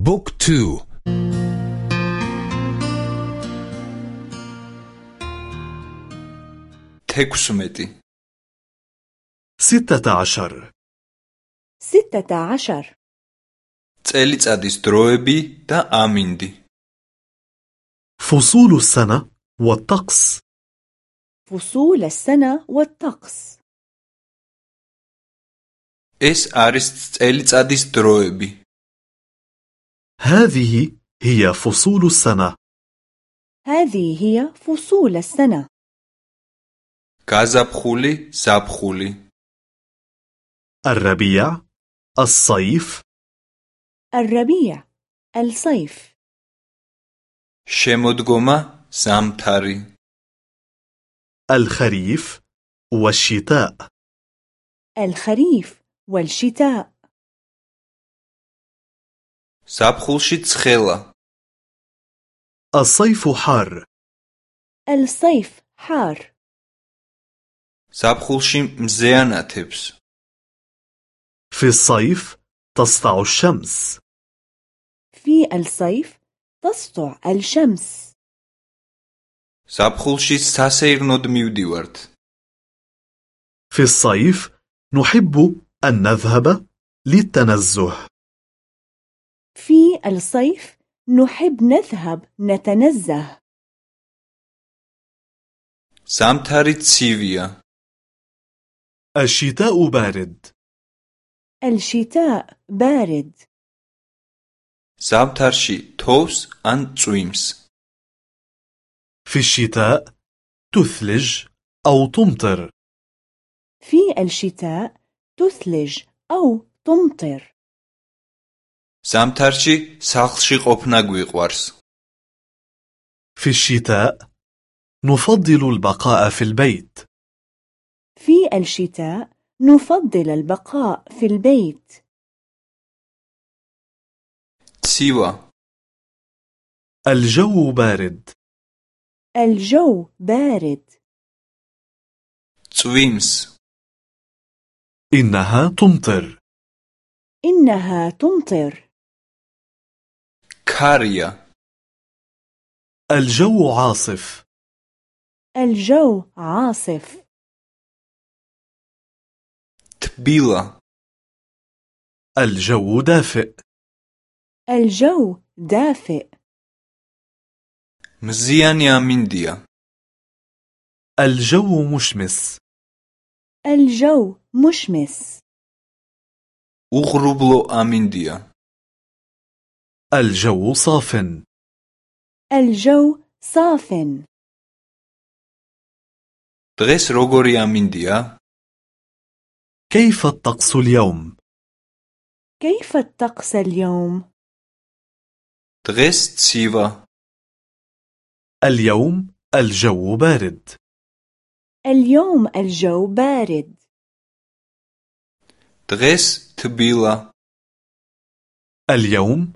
بوك تو تكسمتي ستة عشر ستة عشر წელიწადის დროები და ამინდი فصول السنة والطقس فصول السنة والطقس ეს არის წელიწადის დროები هذه هي فصول السنة هذه هي فصول السنة გაზაფხული ზაფხული الربيع الصيف الربيع الصيف შემოდგომა ზამთარი الخريف والشتاء الخريف والشتاء ზაფხულში ცხელა الصيف حار الصيف حار ზაფხულში მზეანათებს في الصيف تسطع الشمس في الصيف تسطع الشمس ზაფხულში სასეირნოდ მივდივართ في الصيف نحب أن نذهب للتنزه في الصيف نحب نذهب نتنزه ზამთარი ცივია الشتاء بارد الشتاء بارد ზამთარში თოვს ან წვიმს في الشتاء تثلج أو تمطر في الشتاء تثلج أو تمطر ზამთარში სახლში ყოფნა გვიყვარს في الشتاء نفضل البقاء في البيت في الشتاء نفضل البقاء في البيت ცივა الجو بارد الجو بارد წვიმს إنها تمطر إنها تمطر حارية الجو عاصف. الجو عاصف. تبيلة. الجو دافئ. الجو دافئ. مزيان يا مندية. الجو مشمس. الجو مشمس. أغرب لو أمندية الجو صاف الجو صاف დღეს როგორი ამინდია كيف الطقس اليوم؟ كيف الطقس اليوم؟ დღეს ცივა اليوم الجو بارد اليوم الجو بارد დღეს თბილა اليوم